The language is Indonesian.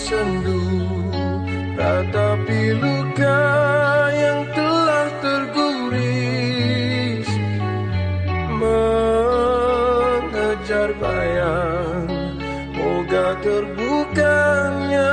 sendu Ratapi luka yang telah terguris Mengejar bayang Moga terbukanya.